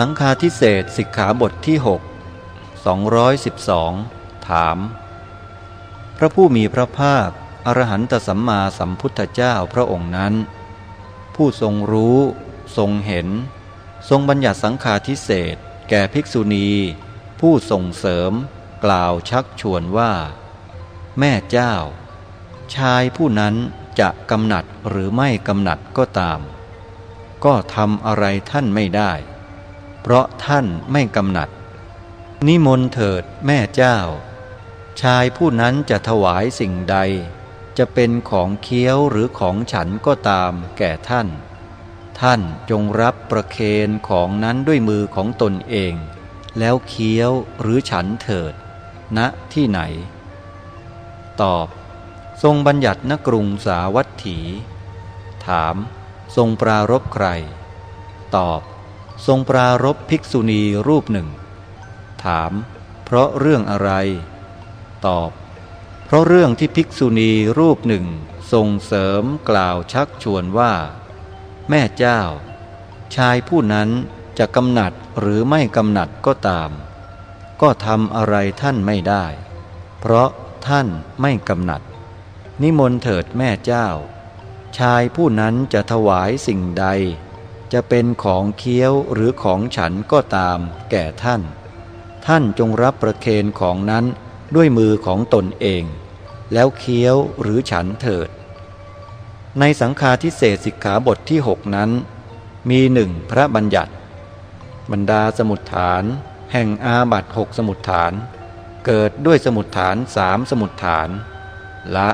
สังฆาทิเศษสิกขาบทที่6 212 ถาม พระผู้มีพระภาค อรหันตสัมมาสัมพุทธเจ้าพระองค์นั้น ผู้ทรงรู้ ทรงเห็น ทรงบัญญัติสังฆาทิเศษแก่ภิกษุณี ผู้ส่งเสริม กล่าวชักชวนว่า แม่เจ้า ชายผู้นั้นจะกำหนัดหรือไม่กำหนัดก็ตาม ก็ทำอะไรท่านไม่ได้ เพราะท่านไม่กำหนัด นิมนต์เถิดแม่เจ้า ชายผู้นั้นจะถวายสิ่งใด จะเป็นของเคี้ยวหรือของฉันก็ตามแก่ท่าน ท่านจงรับประเคนของนั้นด้วยมือของตนเอง แล้วเคี้ยวหรือฉันเถิดณที่ไหน ตอบ ทรงบัญญัติณกรุงสาวัตถี ถาม ทรงปรารบใคร ตอบ ทรงปรารบภิกษุณีรูปหนึ่ง ถาม เพราะเรื่องอะไร ตอบ เพราะเรื่องที่ภิกษุณีรูปหนึ่งส่งเสริมกล่าวชักชวนว่า แม่เจ้า ชายผู้นั้นจะกำหนัดหรือไม่กำหนัดก็ตาม ก็ทำอะไรท่านไม่ได้ เพราะท่านไม่กำหนัด นิมนต์เถิดแม่เจ้า ชายผู้นั้นจะถวายสิ่งใด จะเป็นของเคี้ยวหรือของฉันก็ตาม แก่ท่าน ท่านจงรับประเคนของนั้นด้วยมือของตนเอง แล้วเคี้ยวหรือฉันเถิด ในสังฆาทิเศษสิกขาบทที่หกนั้น มีหนึ่งพระบัญญัติ บรรดาสมุดฐาน แห่งอาบัตหกสมุดฐาน เกิดด้วยสมุดฐานสามสมุดฐาน ละ